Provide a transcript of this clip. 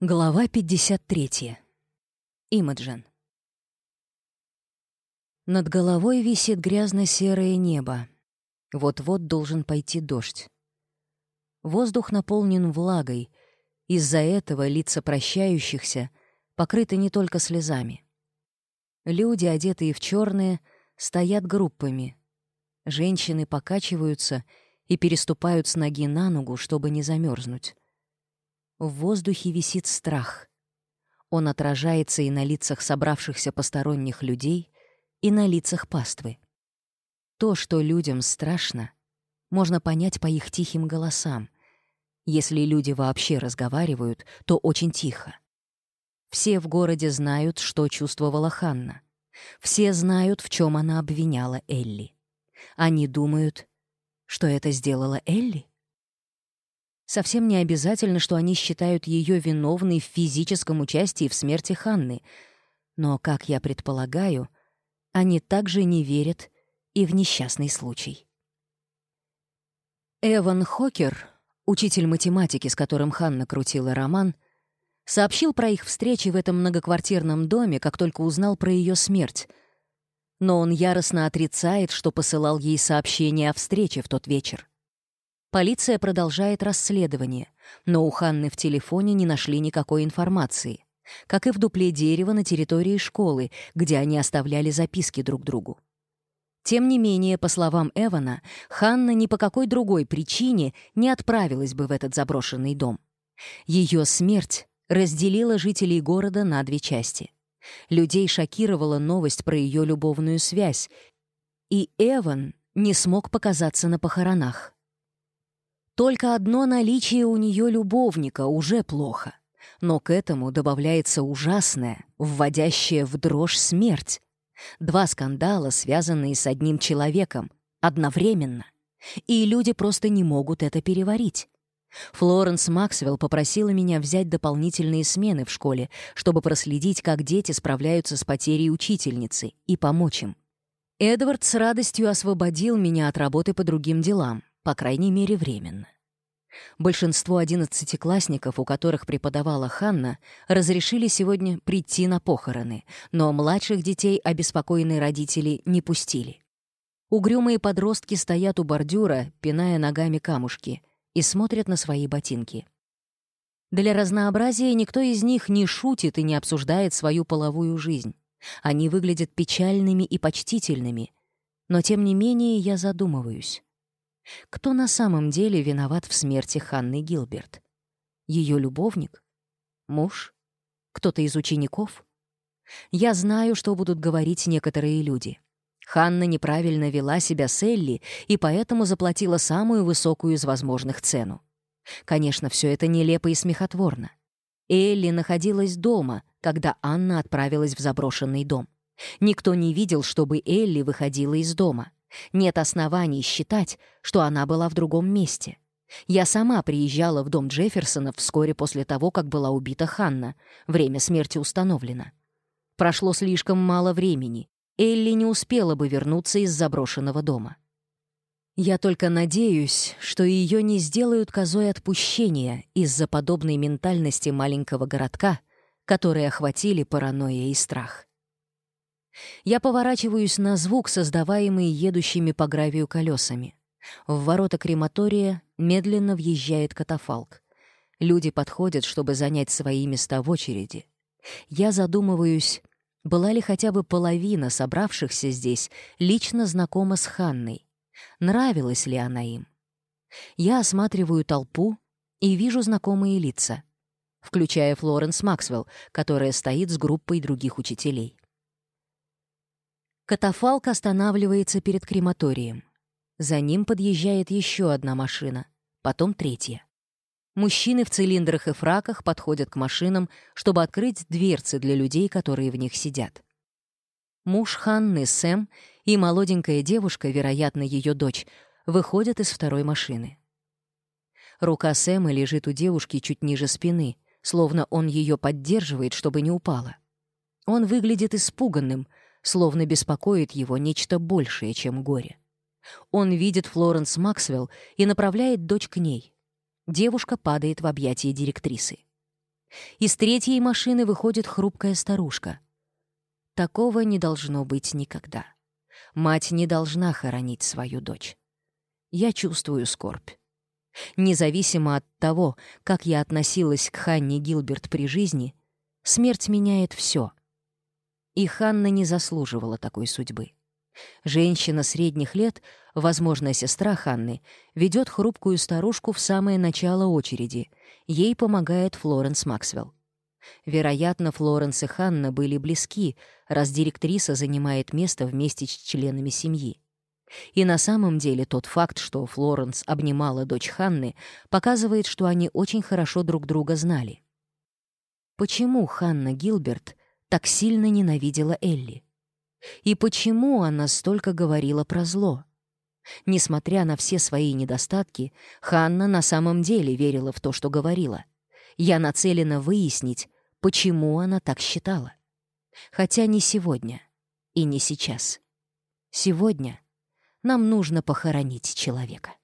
Глава 53. Имаджин. Над головой висит грязно-серое небо. Вот-вот должен пойти дождь. Воздух наполнен влагой. Из-за этого лица прощающихся покрыты не только слезами. Люди, одетые в черные, стоят группами. Женщины покачиваются и переступают с ноги на ногу, чтобы не замерзнуть. В воздухе висит страх. Он отражается и на лицах собравшихся посторонних людей, и на лицах паствы. То, что людям страшно, можно понять по их тихим голосам. Если люди вообще разговаривают, то очень тихо. Все в городе знают, что чувствовала Ханна. Все знают, в чем она обвиняла Элли. Они думают, что это сделала Элли? Совсем не обязательно, что они считают ее виновной в физическом участии в смерти Ханны. Но, как я предполагаю, они также не верят и в несчастный случай. Эван Хокер, учитель математики, с которым Ханна крутила роман, сообщил про их встречи в этом многоквартирном доме, как только узнал про ее смерть. Но он яростно отрицает, что посылал ей сообщение о встрече в тот вечер. Полиция продолжает расследование, но у Ханны в телефоне не нашли никакой информации, как и в дупле дерева на территории школы, где они оставляли записки друг другу. Тем не менее, по словам Эвана, Ханна ни по какой другой причине не отправилась бы в этот заброшенный дом. Ее смерть разделила жителей города на две части. Людей шокировала новость про ее любовную связь, и Эван не смог показаться на похоронах. Только одно наличие у нее любовника уже плохо. Но к этому добавляется ужасное, вводящее в дрожь смерть. Два скандала, связанные с одним человеком, одновременно. И люди просто не могут это переварить. Флоренс Максвелл попросила меня взять дополнительные смены в школе, чтобы проследить, как дети справляются с потерей учительницы, и помочь им. Эдвард с радостью освободил меня от работы по другим делам по крайней мере, временно. Большинство одиннадцатиклассников, у которых преподавала Ханна, разрешили сегодня прийти на похороны, но младших детей обеспокоенные родители не пустили. Угрюмые подростки стоят у бордюра, пиная ногами камушки, и смотрят на свои ботинки. Для разнообразия никто из них не шутит и не обсуждает свою половую жизнь. Они выглядят печальными и почтительными. Но тем не менее я задумываюсь. Кто на самом деле виноват в смерти Ханны Гилберт? Ее любовник? Муж? Кто-то из учеников? Я знаю, что будут говорить некоторые люди. Ханна неправильно вела себя с Элли и поэтому заплатила самую высокую из возможных цену. Конечно, все это нелепо и смехотворно. Элли находилась дома, когда Анна отправилась в заброшенный дом. Никто не видел, чтобы Элли выходила из дома — нет оснований считать, что она была в другом месте. Я сама приезжала в дом Джефферсонов вскоре после того, как была убита Ханна. Время смерти установлено. Прошло слишком мало времени. Элли не успела бы вернуться из заброшенного дома. Я только надеюсь, что ее не сделают козой отпущения из-за подобной ментальности маленького городка, которые охватили паранойя и страх. Я поворачиваюсь на звук, создаваемый едущими по гравию колесами. В ворота крематория медленно въезжает катафалк. Люди подходят, чтобы занять свои места в очереди. Я задумываюсь, была ли хотя бы половина собравшихся здесь лично знакома с Ханной. Нравилась ли она им? Я осматриваю толпу и вижу знакомые лица, включая Флоренс Максвелл, которая стоит с группой других учителей. Катафалк останавливается перед крематорием. За ним подъезжает еще одна машина, потом третья. Мужчины в цилиндрах и фраках подходят к машинам, чтобы открыть дверцы для людей, которые в них сидят. Муж Ханны, Сэм, и молоденькая девушка, вероятно, ее дочь, выходят из второй машины. Рука Сэма лежит у девушки чуть ниже спины, словно он ее поддерживает, чтобы не упала. Он выглядит испуганным, словно беспокоит его нечто большее, чем горе. Он видит Флоренс Максвелл и направляет дочь к ней. Девушка падает в объятия директрисы. Из третьей машины выходит хрупкая старушка. Такого не должно быть никогда. Мать не должна хоронить свою дочь. Я чувствую скорбь. Независимо от того, как я относилась к Ханне Гилберт при жизни, смерть меняет все — и Ханна не заслуживала такой судьбы. Женщина средних лет, возможно, сестра Ханны, ведет хрупкую старушку в самое начало очереди. Ей помогает Флоренс Максвелл. Вероятно, Флоренс и Ханна были близки, раз директриса занимает место вместе с членами семьи. И на самом деле тот факт, что Флоренс обнимала дочь Ханны, показывает, что они очень хорошо друг друга знали. Почему Ханна Гилберт так сильно ненавидела Элли. И почему она столько говорила про зло? Несмотря на все свои недостатки, Ханна на самом деле верила в то, что говорила. Я нацелена выяснить, почему она так считала. Хотя не сегодня и не сейчас. Сегодня нам нужно похоронить человека.